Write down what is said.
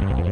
Mm-hmm.